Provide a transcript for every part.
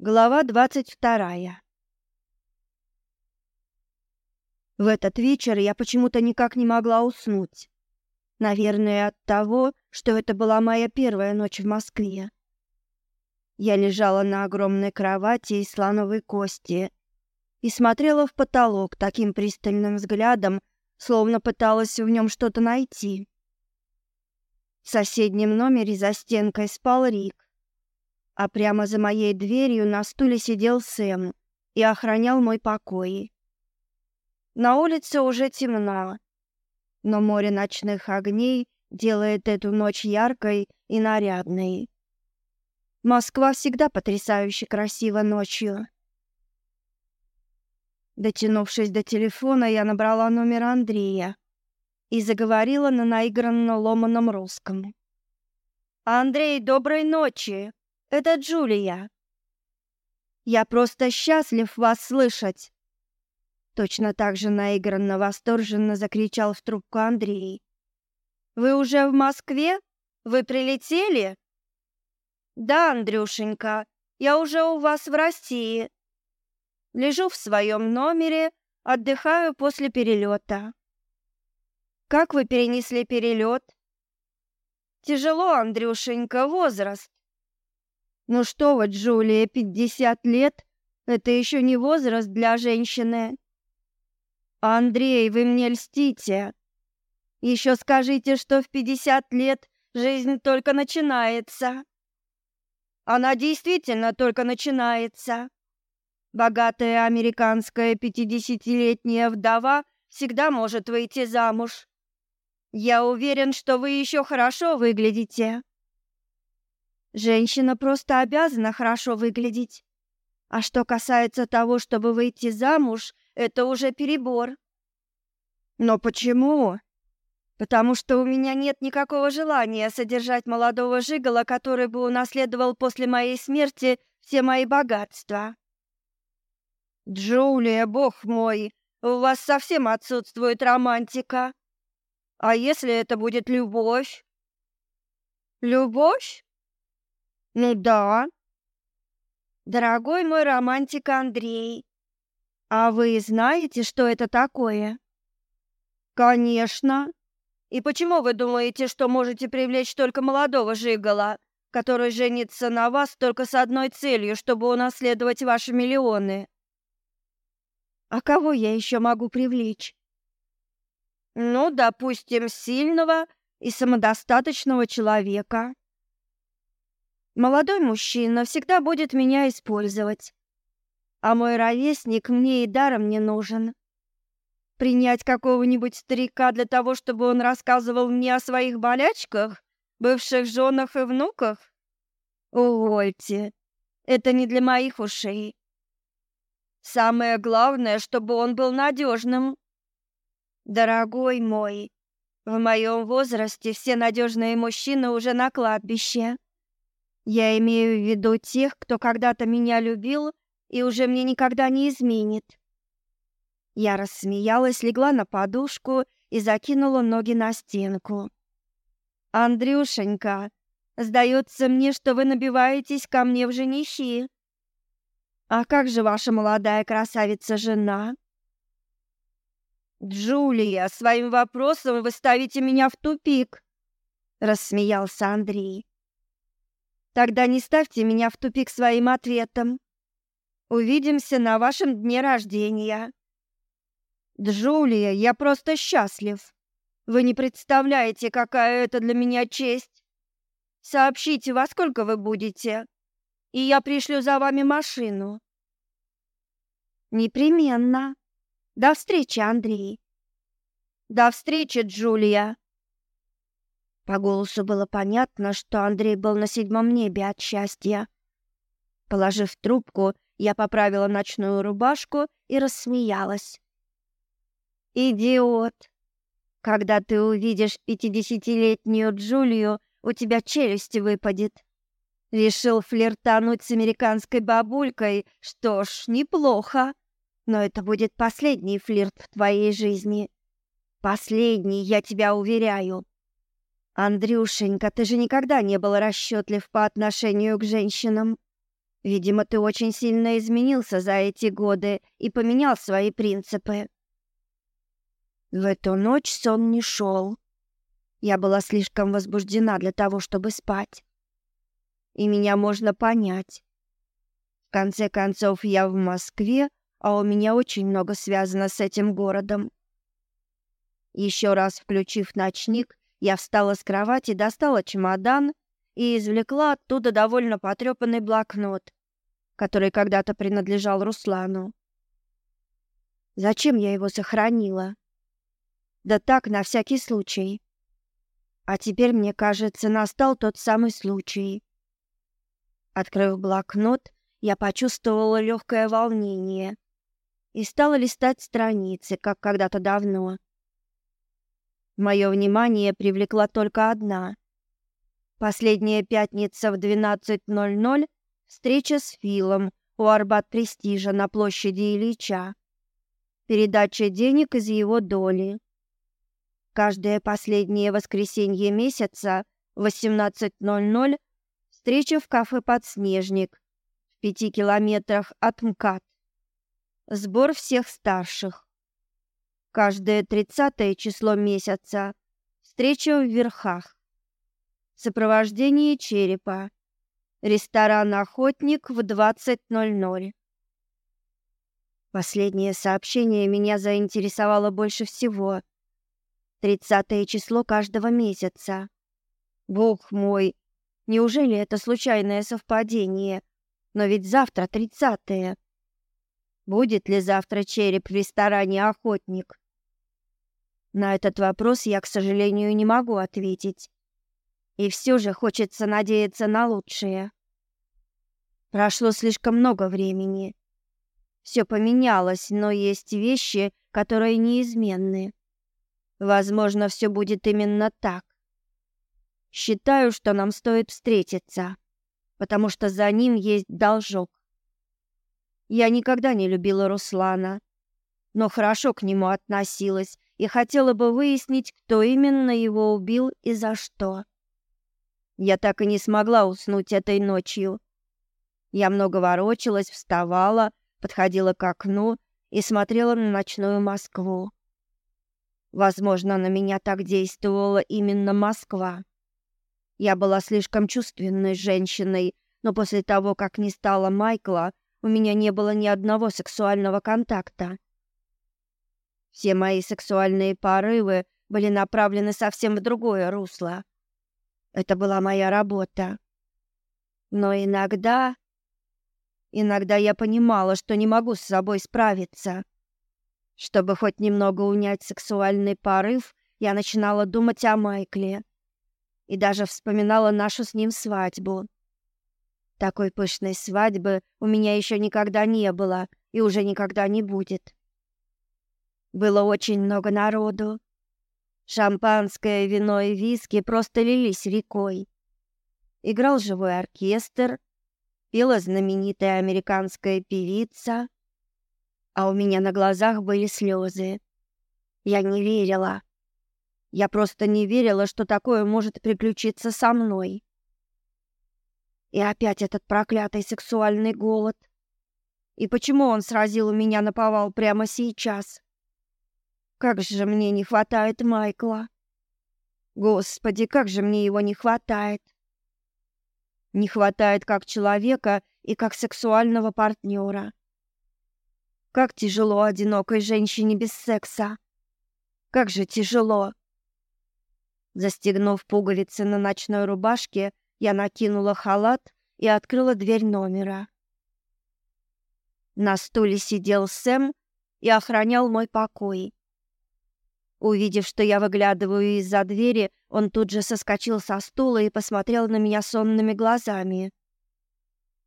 Глава 22. В этот вечер я почему-то никак не могла уснуть. Наверное, от того, что это была моя первая ночь в Москве. Я лежала на огромной кровати из слоновой кости и смотрела в потолок таким пристальным взглядом, словно пыталась в нем что-то найти. В соседнем номере за стенкой спал Рик а прямо за моей дверью на стуле сидел Сэм и охранял мой покой. На улице уже темно, но море ночных огней делает эту ночь яркой и нарядной. Москва всегда потрясающе красива ночью. Дотянувшись до телефона, я набрала номер Андрея и заговорила на наигранно ломаном русском. «Андрей, доброй ночи!» Это Джулия. Я просто счастлив вас слышать. Точно так же наигранно восторженно закричал в трубку Андрей. Вы уже в Москве? Вы прилетели? Да, Андрюшенька, я уже у вас в России. Лежу в своем номере, отдыхаю после перелета. Как вы перенесли перелет? Тяжело, Андрюшенька, возраст. Ну что вот, Джулия, 50 лет – это еще не возраст для женщины. Андрей, вы мне льстите. Еще скажите, что в 50 лет жизнь только начинается. Она действительно только начинается. Богатая американская пятидесятилетняя вдова всегда может выйти замуж. Я уверен, что вы еще хорошо выглядите. Женщина просто обязана хорошо выглядеть. А что касается того, чтобы выйти замуж, это уже перебор. Но почему? Потому что у меня нет никакого желания содержать молодого жигала, который бы унаследовал после моей смерти все мои богатства. Джулия, бог мой, у вас совсем отсутствует романтика. А если это будет любовь? Любовь? Ну да. Дорогой мой романтик Андрей, а вы знаете, что это такое? Конечно. И почему вы думаете, что можете привлечь только молодого жигала, который женится на вас только с одной целью, чтобы унаследовать ваши миллионы? А кого я еще могу привлечь? Ну, допустим, сильного и самодостаточного человека. Молодой мужчина всегда будет меня использовать. А мой ровесник мне и даром не нужен. Принять какого-нибудь старика для того, чтобы он рассказывал мне о своих болячках, бывших женах и внуках? Увольте, это не для моих ушей. Самое главное, чтобы он был надежным. Дорогой мой, в моем возрасте все надежные мужчины уже на кладбище. Я имею в виду тех, кто когда-то меня любил и уже мне никогда не изменит. Я рассмеялась, легла на подушку и закинула ноги на стенку. Андрюшенька, сдается мне, что вы набиваетесь ко мне в женихи. А как же ваша молодая красавица-жена? Джулия, своим вопросом вы ставите меня в тупик, рассмеялся Андрей. Тогда не ставьте меня в тупик своим ответом. Увидимся на вашем дне рождения. Джулия, я просто счастлив. Вы не представляете, какая это для меня честь. Сообщите, во сколько вы будете, и я пришлю за вами машину. Непременно. До встречи, Андрей. До встречи, Джулия. По голосу было понятно, что Андрей был на седьмом небе от счастья. Положив трубку, я поправила ночную рубашку и рассмеялась. «Идиот! Когда ты увидишь пятидесятилетнюю Джулию, у тебя челюсть выпадет. Решил флиртануть с американской бабулькой, что ж, неплохо. Но это будет последний флирт в твоей жизни. Последний, я тебя уверяю. «Андрюшенька, ты же никогда не был расчетлив по отношению к женщинам. Видимо, ты очень сильно изменился за эти годы и поменял свои принципы». В эту ночь сон не шел. Я была слишком возбуждена для того, чтобы спать. И меня можно понять. В конце концов, я в Москве, а у меня очень много связано с этим городом. Еще раз включив ночник, я встала с кровати, достала чемодан и извлекла оттуда довольно потрепанный блокнот, который когда-то принадлежал Руслану. Зачем я его сохранила? Да так, на всякий случай. А теперь, мне кажется, настал тот самый случай. Открыв блокнот, я почувствовала легкое волнение и стала листать страницы, как когда-то давно. Мое внимание привлекла только одна. Последняя пятница в 12.00 встреча с Филом у Арбат Престижа на площади Ильича. Передача денег из его доли. Каждое последнее воскресенье месяца в 18.00 встреча в кафе «Подснежник» в пяти километрах от МКАД. Сбор всех старших каждое тридцатое число месяца. Встреча в верхах. Сопровождение черепа. Ресторан «Охотник» в 20.00. Последнее сообщение меня заинтересовало больше всего. Тридцатое число каждого месяца. Бог мой, неужели это случайное совпадение? Но ведь завтра тридцатое. Будет ли завтра череп в ресторане охотник? На этот вопрос я, к сожалению, не могу ответить. И все же хочется надеяться на лучшее. Прошло слишком много времени. Все поменялось, но есть вещи, которые неизменны. Возможно, все будет именно так. Считаю, что нам стоит встретиться, потому что за ним есть должок. Я никогда не любила Руслана, но хорошо к нему относилась и хотела бы выяснить, кто именно его убил и за что. Я так и не смогла уснуть этой ночью. Я много ворочалась, вставала, подходила к окну и смотрела на ночную Москву. Возможно, на меня так действовала именно Москва. Я была слишком чувственной женщиной, но после того, как не стало Майкла, у меня не было ни одного сексуального контакта. Все мои сексуальные порывы были направлены совсем в другое русло. Это была моя работа. Но иногда... Иногда я понимала, что не могу с собой справиться. Чтобы хоть немного унять сексуальный порыв, я начинала думать о Майкле и даже вспоминала нашу с ним свадьбу. Такой пышной свадьбы у меня еще никогда не было и уже никогда не будет. Было очень много народу. Шампанское, вино и виски просто лились рекой. Играл живой оркестр, пела знаменитая американская певица, а у меня на глазах были слезы. Я не верила. Я просто не верила, что такое может приключиться со мной. И опять этот проклятый сексуальный голод. И почему он сразил у меня наповал прямо сейчас? Как же мне не хватает Майкла. Господи, как же мне его не хватает. Не хватает как человека и как сексуального партнера. Как тяжело одинокой женщине без секса. Как же тяжело. Застегнув пуговицы на ночной рубашке, я накинула халат и открыла дверь номера. На стуле сидел Сэм и охранял мой покой. Увидев, что я выглядываю из-за двери, он тут же соскочил со стула и посмотрел на меня сонными глазами.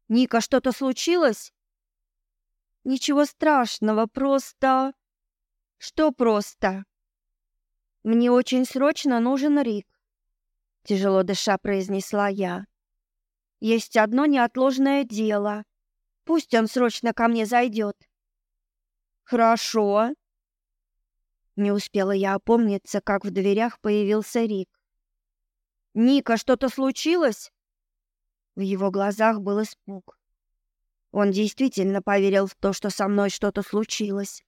«Ника, что-то случилось?» «Ничего страшного, просто...» «Что просто?» «Мне очень срочно нужен Рик. Тяжело дыша произнесла я. Есть одно неотложное дело. Пусть он срочно ко мне зайдет. Хорошо. Не успела я опомниться, как в дверях появился Рик. Ника, что-то случилось? В его глазах был испуг. Он действительно поверил в то, что со мной что-то случилось.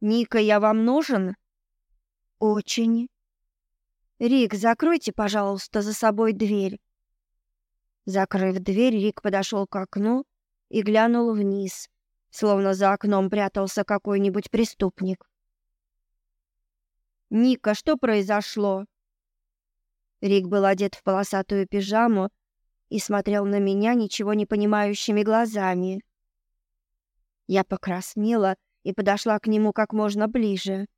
Ника, я вам нужен? Очень. Рик, закройте, пожалуйста, за собой дверь. Закрыв дверь, Рик подошел к окну и глянул вниз, словно за окном прятался какой-нибудь преступник. «Ника, что произошло?» Рик был одет в полосатую пижаму и смотрел на меня ничего не понимающими глазами. Я покраснела и подошла к нему как можно ближе.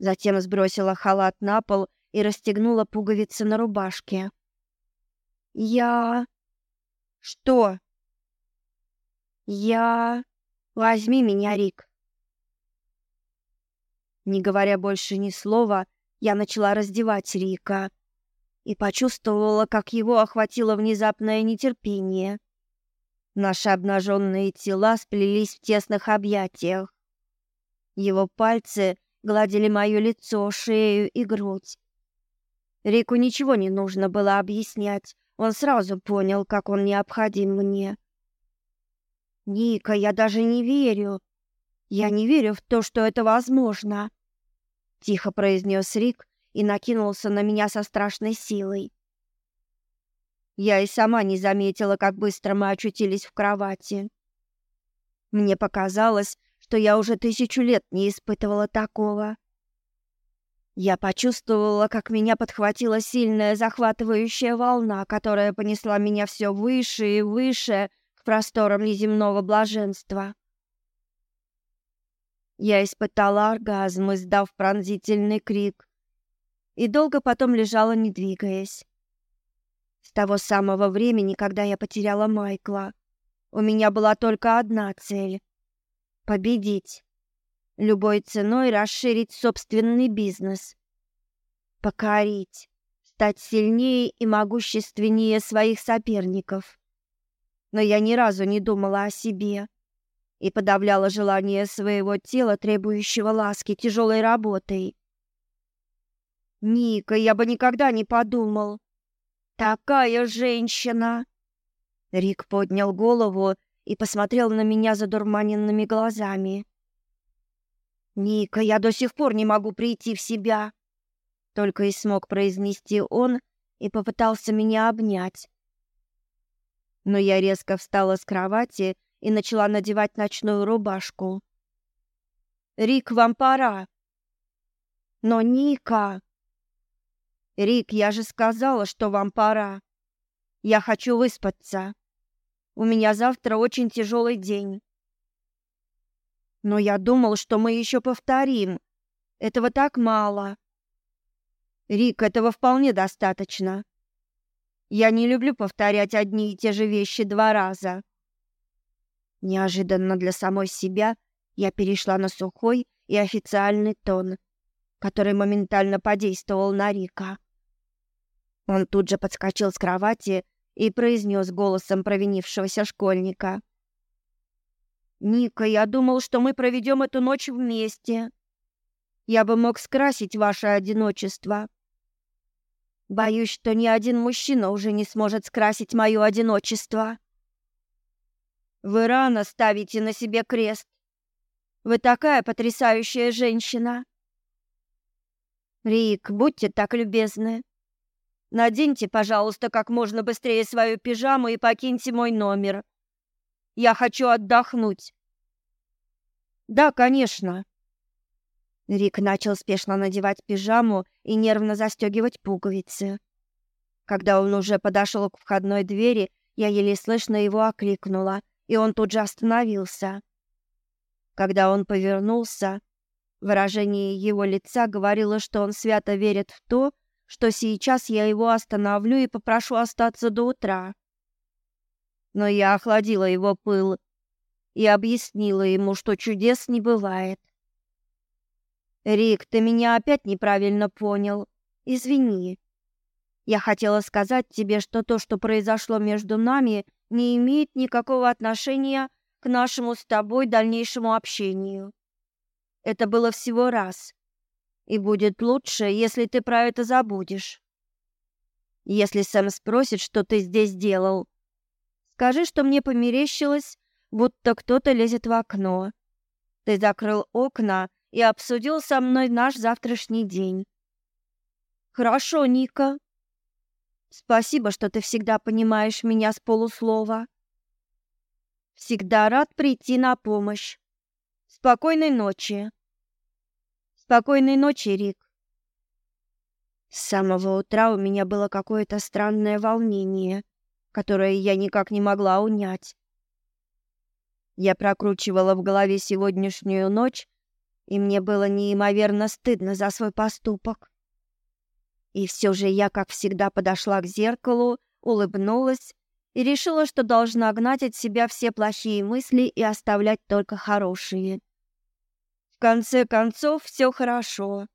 Затем сбросила халат на пол и расстегнула пуговицы на рубашке. «Я...» «Что?» «Я...» «Возьми меня, Рик!» Не говоря больше ни слова, я начала раздевать Рика и почувствовала, как его охватило внезапное нетерпение. Наши обнаженные тела сплелись в тесных объятиях. Его пальцы гладили моё лицо, шею и грудь. Рику ничего не нужно было объяснять. Он сразу понял, как он необходим мне. «Ника, я даже не верю. Я не верю в то, что это возможно», — тихо произнес Рик и накинулся на меня со страшной силой. Я и сама не заметила, как быстро мы очутились в кровати. Мне показалось, что я уже тысячу лет не испытывала такого. Я почувствовала, как меня подхватила сильная захватывающая волна, которая понесла меня все выше и выше к просторам неземного блаженства. Я испытала оргазм, издав пронзительный крик, и долго потом лежала, не двигаясь. С того самого времени, когда я потеряла Майкла, у меня была только одна цель — победить любой ценой расширить собственный бизнес, покорить, стать сильнее и могущественнее своих соперников. Но я ни разу не думала о себе и подавляла желание своего тела, требующего ласки тяжелой работой. Ника, я бы никогда не подумал. Такая женщина. Рик поднял голову и посмотрел на меня задурманенными глазами. Ника, я до сих пор не могу прийти в себя. Только и смог произнести он и попытался меня обнять. Но я резко встала с кровати и начала надевать ночную рубашку. Рик, вам пора. Но Ника. Рик, я же сказала, что вам пора. Я хочу выспаться. У меня завтра очень тяжелый день. Но я думал, что мы еще повторим. Этого так мало. Рик, этого вполне достаточно. Я не люблю повторять одни и те же вещи два раза. Неожиданно для самой себя я перешла на сухой и официальный тон, который моментально подействовал на Рика. Он тут же подскочил с кровати и произнес голосом провинившегося школьника. «Ника, я думал, что мы проведем эту ночь вместе. Я бы мог скрасить ваше одиночество». «Боюсь, что ни один мужчина уже не сможет скрасить мое одиночество». «Вы рано ставите на себе крест. Вы такая потрясающая женщина». «Рик, будьте так любезны. Наденьте, пожалуйста, как можно быстрее свою пижаму и покиньте мой номер», я хочу отдохнуть. Да, конечно. Рик начал спешно надевать пижаму и нервно застегивать пуговицы. Когда он уже подошел к входной двери, я еле слышно его окликнула, и он тут же остановился. Когда он повернулся, выражение его лица говорило, что он свято верит в то, что сейчас я его остановлю и попрошу остаться до утра но я охладила его пыл и объяснила ему, что чудес не бывает. «Рик, ты меня опять неправильно понял. Извини. Я хотела сказать тебе, что то, что произошло между нами, не имеет никакого отношения к нашему с тобой дальнейшему общению. Это было всего раз. И будет лучше, если ты про это забудешь. Если Сэм спросит, что ты здесь делал, Скажи, что мне померещилось, будто кто-то лезет в окно. Ты закрыл окна и обсудил со мной наш завтрашний день. Хорошо, Ника. Спасибо, что ты всегда понимаешь меня с полуслова. Всегда рад прийти на помощь. Спокойной ночи. Спокойной ночи, Рик. С самого утра у меня было какое-то странное волнение которое я никак не могла унять. Я прокручивала в голове сегодняшнюю ночь, и мне было неимоверно стыдно за свой поступок. И все же я, как всегда, подошла к зеркалу, улыбнулась и решила, что должна гнать от себя все плохие мысли и оставлять только хорошие. В конце концов, все хорошо.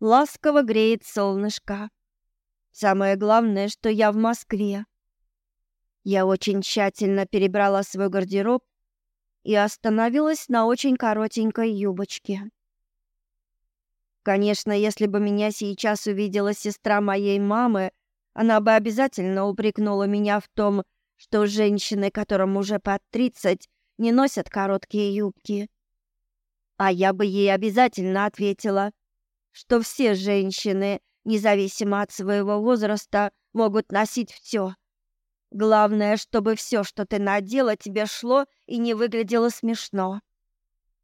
Ласково греет солнышко. Самое главное, что я в Москве. Я очень тщательно перебрала свой гардероб и остановилась на очень коротенькой юбочке. Конечно, если бы меня сейчас увидела сестра моей мамы, она бы обязательно упрекнула меня в том, что женщины, которым уже под тридцать, не носят короткие юбки. А я бы ей обязательно ответила, что все женщины, независимо от своего возраста, могут носить все. Главное, чтобы все, что ты надела, тебе шло и не выглядело смешно.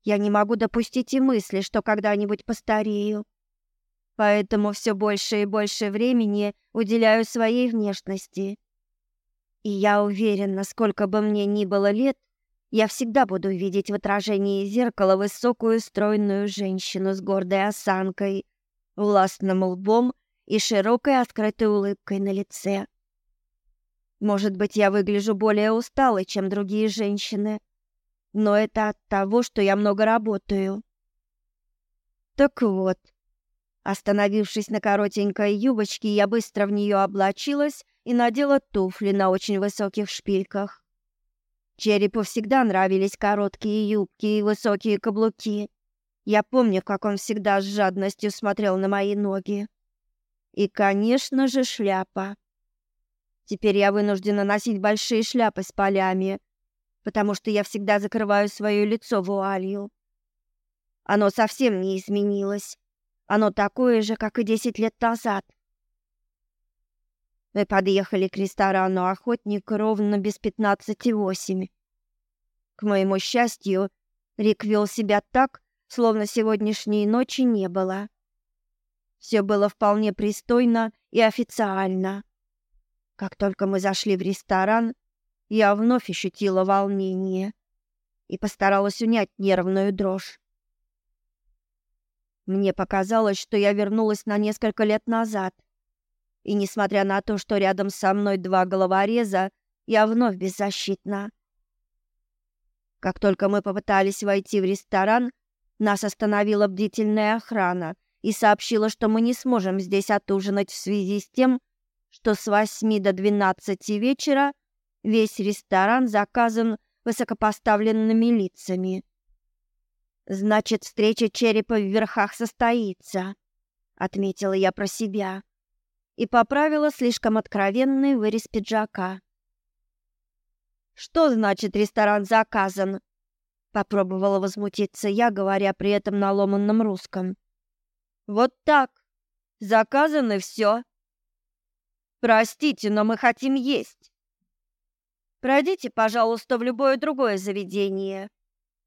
Я не могу допустить и мысли, что когда-нибудь постарею. Поэтому все больше и больше времени уделяю своей внешности. И я уверена, сколько бы мне ни было лет, я всегда буду видеть в отражении зеркала высокую стройную женщину с гордой осанкой, властным лбом и широкой открытой улыбкой на лице. Может быть, я выгляжу более усталой, чем другие женщины, но это от того, что я много работаю. Так вот, остановившись на коротенькой юбочке, я быстро в нее облачилась и надела туфли на очень высоких шпильках. Черепу всегда нравились короткие юбки и высокие каблуки. Я помню, как он всегда с жадностью смотрел на мои ноги. И, конечно же, шляпа. Теперь я вынуждена носить большие шляпы с полями, потому что я всегда закрываю свое лицо вуалью. Оно совсем не изменилось. Оно такое же, как и десять лет назад. Мы подъехали к ресторану «Охотник» ровно без пятнадцати восемь. К моему счастью, Рик вел себя так, словно сегодняшней ночи не было. Все было вполне пристойно и официально. Как только мы зашли в ресторан, я вновь ощутила волнение и постаралась унять нервную дрожь. Мне показалось, что я вернулась на несколько лет назад. И несмотря на то, что рядом со мной два головореза, я вновь беззащитна. Как только мы попытались войти в ресторан, нас остановила бдительная охрана и сообщила, что мы не сможем здесь отужинать в связи с тем, что с 8 до 12 вечера весь ресторан заказан высокопоставленными лицами. Значит, встреча черепа в верхах состоится, отметила я про себя и поправила слишком откровенный вырез пиджака. Что значит ресторан заказан? Попробовала возмутиться я, говоря при этом на ломанном русском. Вот так. Заказано все. Простите, но мы хотим есть. Пройдите, пожалуйста, в любое другое заведение.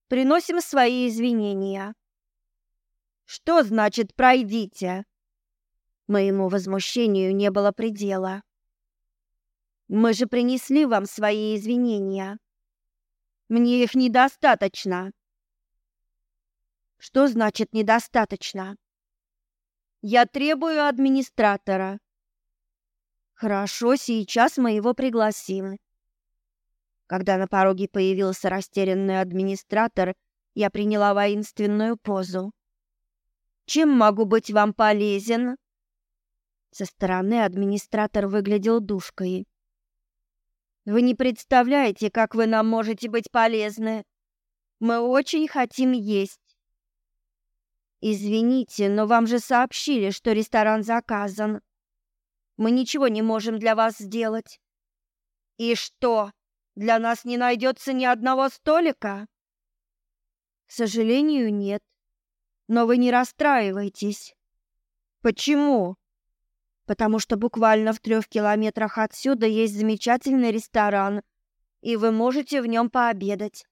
Приносим свои извинения. Что значит пройдите? Моему возмущению не было предела. Мы же принесли вам свои извинения. Мне их недостаточно. Что значит недостаточно? Я требую администратора. Хорошо, сейчас мы его пригласим. Когда на пороге появился растерянный администратор, я приняла воинственную позу. Чем могу быть вам полезен? Со стороны администратор выглядел душкой. Вы не представляете, как вы нам можете быть полезны. Мы очень хотим есть. Извините, но вам же сообщили, что ресторан заказан, мы ничего не можем для вас сделать. И что, для нас не найдется ни одного столика? К сожалению, нет. Но вы не расстраивайтесь. Почему? Потому что буквально в трех километрах отсюда есть замечательный ресторан, и вы можете в нем пообедать.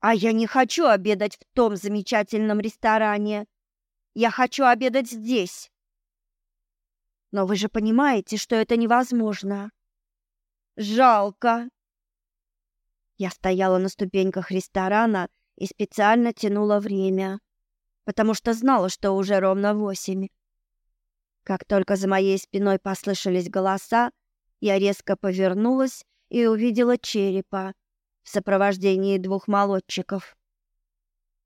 А я не хочу обедать в том замечательном ресторане. Я хочу обедать здесь. Но вы же понимаете, что это невозможно. Жалко. Я стояла на ступеньках ресторана и специально тянула время, потому что знала, что уже ровно восемь. Как только за моей спиной послышались голоса, я резко повернулась и увидела черепа в сопровождении двух молодчиков.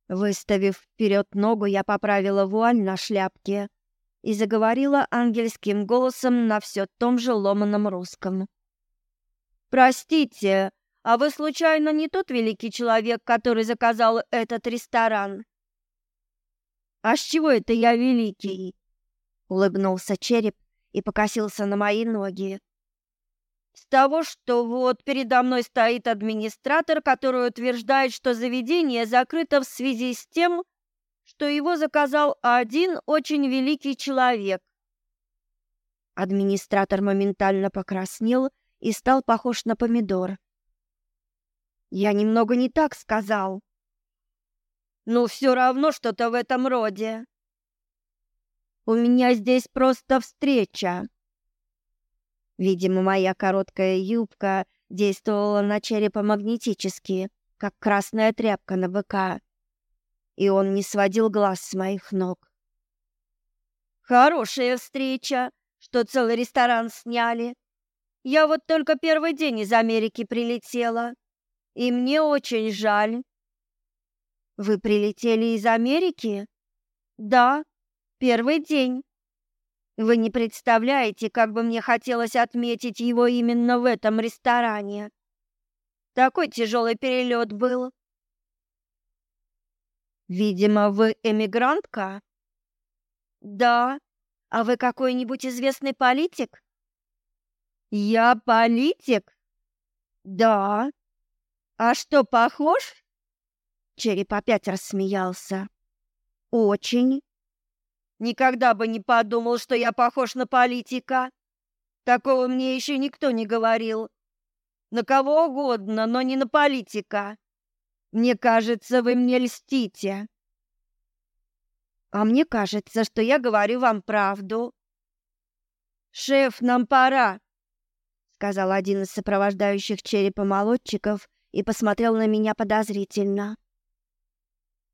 Выставив вперед ногу, я поправила вуаль на шляпке и заговорила ангельским голосом на все том же ломаном русском. «Простите, а вы случайно не тот великий человек, который заказал этот ресторан?» «А с чего это я великий?» — улыбнулся череп и покосился на мои ноги. «С того, что вот передо мной стоит администратор, который утверждает, что заведение закрыто в связи с тем, что его заказал один очень великий человек. Администратор моментально покраснел и стал похож на помидор. Я немного не так сказал. Ну все равно что-то в этом роде. У меня здесь просто встреча. Видимо, моя короткая юбка действовала на черепа магнетически, как красная тряпка на быка и он не сводил глаз с моих ног. Хорошая встреча, что целый ресторан сняли. Я вот только первый день из Америки прилетела, и мне очень жаль. Вы прилетели из Америки? Да, первый день. Вы не представляете, как бы мне хотелось отметить его именно в этом ресторане. Такой тяжелый перелет был. Видимо, вы эмигрантка? Да. А вы какой-нибудь известный политик? Я политик? Да. А что, похож? Череп опять рассмеялся. Очень. Никогда бы не подумал, что я похож на политика. Такого мне еще никто не говорил. На кого угодно, но не на политика. Мне кажется, вы мне льстите. А мне кажется, что я говорю вам правду. Шеф, нам пора, сказал один из сопровождающих черепа молодчиков и посмотрел на меня подозрительно.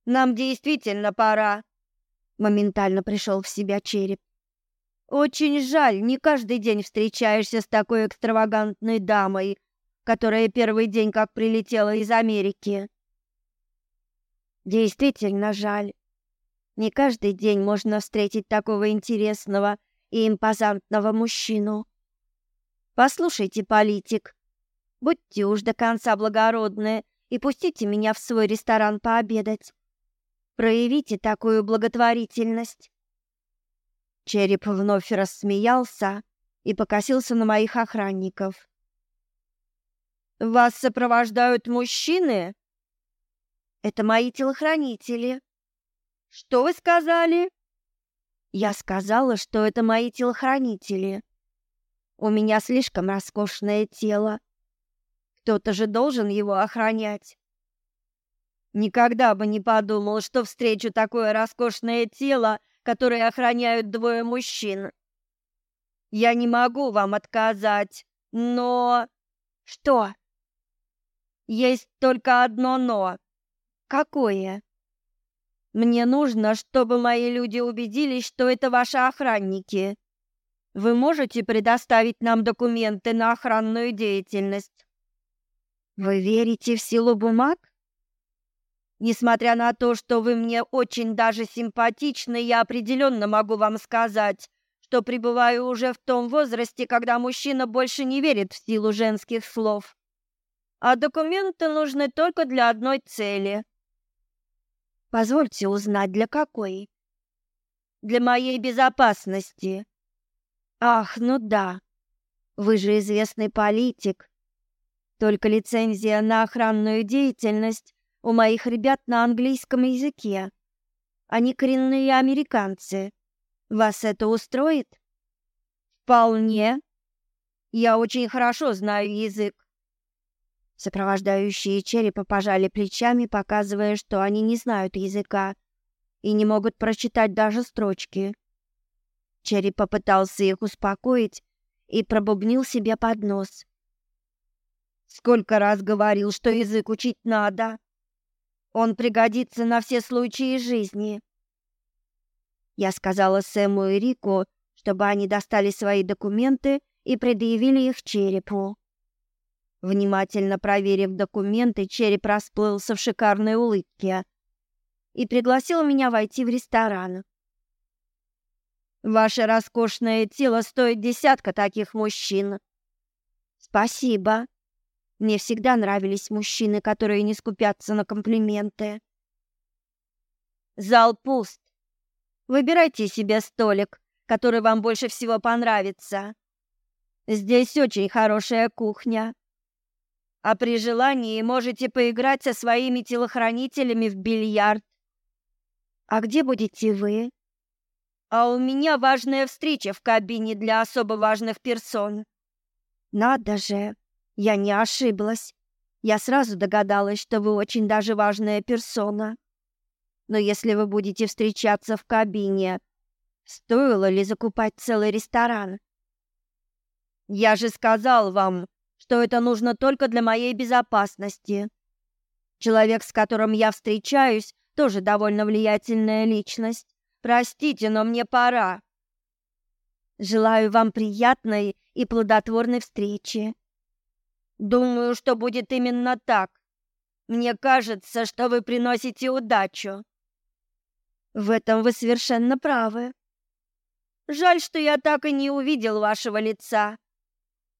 Нам действительно пора, моментально пришел в себя череп. Очень жаль, не каждый день встречаешься с такой экстравагантной дамой, которая первый день как прилетела из Америки. Действительно жаль. Не каждый день можно встретить такого интересного и импозантного мужчину. Послушайте, политик, будьте уж до конца благородны и пустите меня в свой ресторан пообедать. Проявите такую благотворительность. Череп вновь рассмеялся и покосился на моих охранников. Вас сопровождают мужчины? Это мои телохранители. Что вы сказали? Я сказала, что это мои телохранители. У меня слишком роскошное тело. Кто-то же должен его охранять. Никогда бы не подумал, что встречу такое роскошное тело, которое охраняют двое мужчин. Я не могу вам отказать, но... Что? Есть только одно «но». Какое? Мне нужно, чтобы мои люди убедились, что это ваши охранники. Вы можете предоставить нам документы на охранную деятельность? Вы верите в силу бумаг? Несмотря на то, что вы мне очень даже симпатичны, я определенно могу вам сказать, что пребываю уже в том возрасте, когда мужчина больше не верит в силу женских слов. А документы нужны только для одной цели Позвольте узнать, для какой? Для моей безопасности. Ах, ну да. Вы же известный политик. Только лицензия на охранную деятельность у моих ребят на английском языке. Они коренные американцы. Вас это устроит? Вполне. Я очень хорошо знаю язык. Сопровождающие черепа пожали плечами, показывая, что они не знают языка и не могут прочитать даже строчки. Череп попытался их успокоить и пробубнил себе под нос. «Сколько раз говорил, что язык учить надо!» Он пригодится на все случаи жизни. Я сказала Сэму и Рику, чтобы они достали свои документы и предъявили их черепу. Внимательно проверив документы, череп расплылся в шикарной улыбке и пригласил меня войти в ресторан. «Ваше роскошное тело стоит десятка таких мужчин». «Спасибо. Мне всегда нравились мужчины, которые не скупятся на комплименты». «Зал пуст. Выбирайте себе столик, который вам больше всего понравится. Здесь очень хорошая кухня» а при желании можете поиграть со своими телохранителями в бильярд. А где будете вы? А у меня важная встреча в кабине для особо важных персон. Надо же, я не ошиблась. Я сразу догадалась, что вы очень даже важная персона. Но если вы будете встречаться в кабине, стоило ли закупать целый ресторан? Я же сказал вам, что это нужно только для моей безопасности. Человек, с которым я встречаюсь, тоже довольно влиятельная личность. Простите, но мне пора. Желаю вам приятной и плодотворной встречи. Думаю, что будет именно так. Мне кажется, что вы приносите удачу. В этом вы совершенно правы. Жаль, что я так и не увидел вашего лица.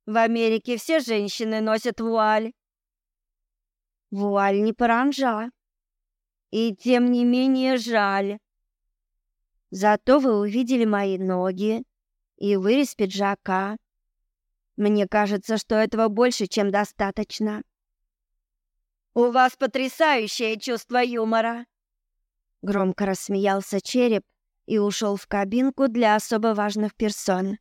В Америке все женщины носят вуаль. Вуаль не паранжа. И тем не менее жаль. Зато вы увидели мои ноги и вырез пиджака. Мне кажется, что этого больше, чем достаточно. У вас потрясающее чувство юмора. Громко рассмеялся череп и ушел в кабинку для особо важных персон.